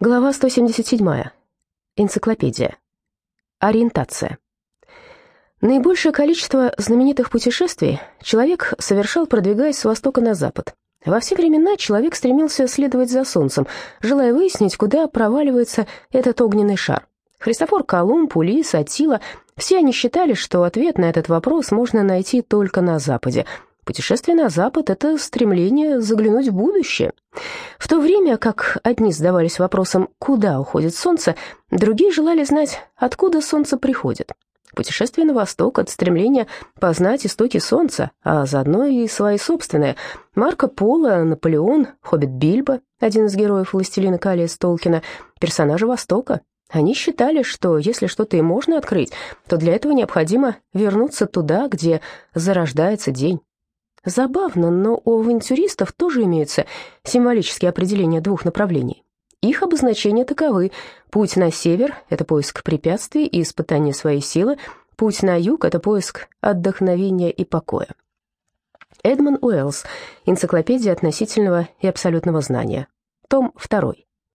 Глава 177. Энциклопедия. Ориентация. Наибольшее количество знаменитых путешествий человек совершал, продвигаясь с востока на запад. Во все времена человек стремился следовать за солнцем, желая выяснить, куда проваливается этот огненный шар. Христофор Колумб, Улис, Аттила – все они считали, что ответ на этот вопрос можно найти только на Западе – Путешествие на запад — это стремление заглянуть в будущее. В то время как одни задавались вопросом, куда уходит солнце, другие желали знать, откуда солнце приходит. Путешествие на восток — это стремление познать истоки солнца, а заодно и свои собственные. Марко Поло, Наполеон, Хоббит Бильбо, один из героев «Властелина Калия» Столкина, персонажи Востока. Они считали, что если что-то и можно открыть, то для этого необходимо вернуться туда, где зарождается день. Забавно, но у авантюристов тоже имеются символические определения двух направлений. Их обозначения таковы. Путь на север — это поиск препятствий и испытание своей силы, путь на юг — это поиск отдохновения и покоя. Эдмон Уэллс. Энциклопедия относительного и абсолютного знания. Том 2.